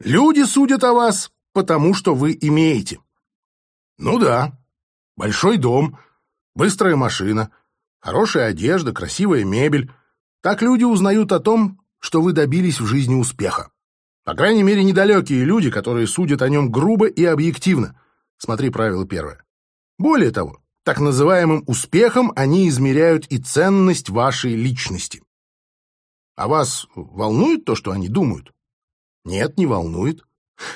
Люди судят о вас, потому что вы имеете. Ну да, большой дом, быстрая машина, хорошая одежда, красивая мебель. Так люди узнают о том, что вы добились в жизни успеха. По крайней мере, недалекие люди, которые судят о нем грубо и объективно. Смотри правило первое. Более того, так называемым успехом они измеряют и ценность вашей личности. А вас волнует то, что они думают? Нет, не волнует.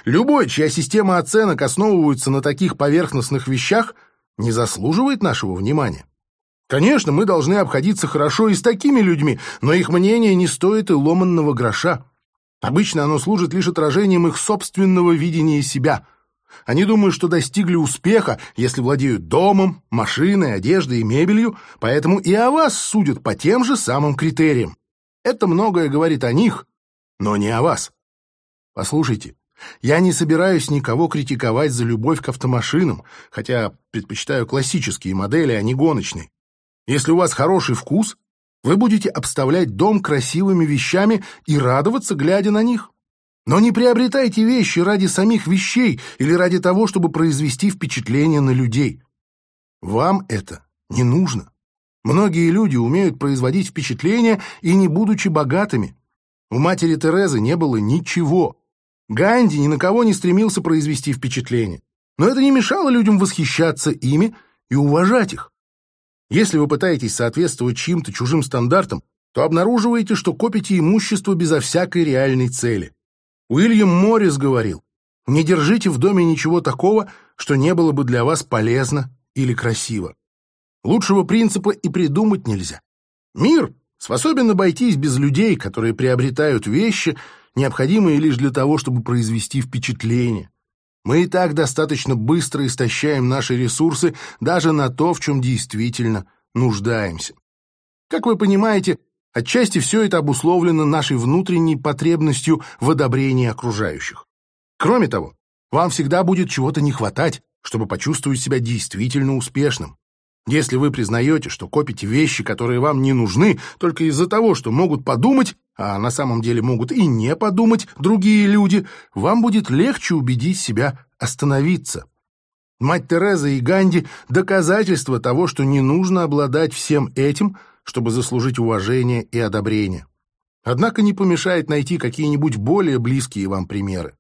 Любой, чья система оценок основывается на таких поверхностных вещах, не заслуживает нашего внимания. Конечно, мы должны обходиться хорошо и с такими людьми, но их мнение не стоит и ломанного гроша. Обычно оно служит лишь отражением их собственного видения себя. Они думают, что достигли успеха, если владеют домом, машиной, одеждой и мебелью, поэтому и о вас судят по тем же самым критериям. Это многое говорит о них, но не о вас. Послушайте, я не собираюсь никого критиковать за любовь к автомашинам, хотя предпочитаю классические модели, а не гоночные. Если у вас хороший вкус, вы будете обставлять дом красивыми вещами и радоваться, глядя на них. Но не приобретайте вещи ради самих вещей или ради того, чтобы произвести впечатление на людей. Вам это не нужно. Многие люди умеют производить впечатление и не будучи богатыми. У матери Терезы не было ничего. Ганди ни на кого не стремился произвести впечатление. Но это не мешало людям восхищаться ими и уважать их. Если вы пытаетесь соответствовать чьим-то чужим стандартам, то обнаруживаете, что копите имущество безо всякой реальной цели. Уильям Моррис говорил, не держите в доме ничего такого, что не было бы для вас полезно или красиво. Лучшего принципа и придумать нельзя. Мир способен обойтись без людей, которые приобретают вещи, необходимые лишь для того, чтобы произвести впечатление. Мы и так достаточно быстро истощаем наши ресурсы даже на то, в чем действительно нуждаемся. Как вы понимаете, отчасти все это обусловлено нашей внутренней потребностью в одобрении окружающих. Кроме того, вам всегда будет чего-то не хватать, чтобы почувствовать себя действительно успешным. Если вы признаете, что копите вещи, которые вам не нужны, только из-за того, что могут подумать, а на самом деле могут и не подумать другие люди, вам будет легче убедить себя остановиться. Мать Тереза и Ганди – доказательство того, что не нужно обладать всем этим, чтобы заслужить уважение и одобрение. Однако не помешает найти какие-нибудь более близкие вам примеры.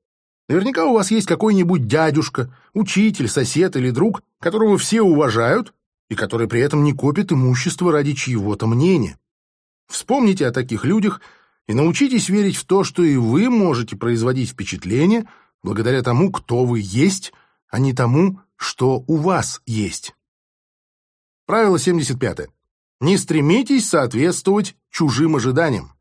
Наверняка у вас есть какой-нибудь дядюшка, учитель, сосед или друг, которого все уважают, и который при этом не копит имущество ради чьего-то мнения. Вспомните о таких людях и научитесь верить в то, что и вы можете производить впечатление благодаря тому, кто вы есть, а не тому, что у вас есть. Правило 75. Не стремитесь соответствовать чужим ожиданиям.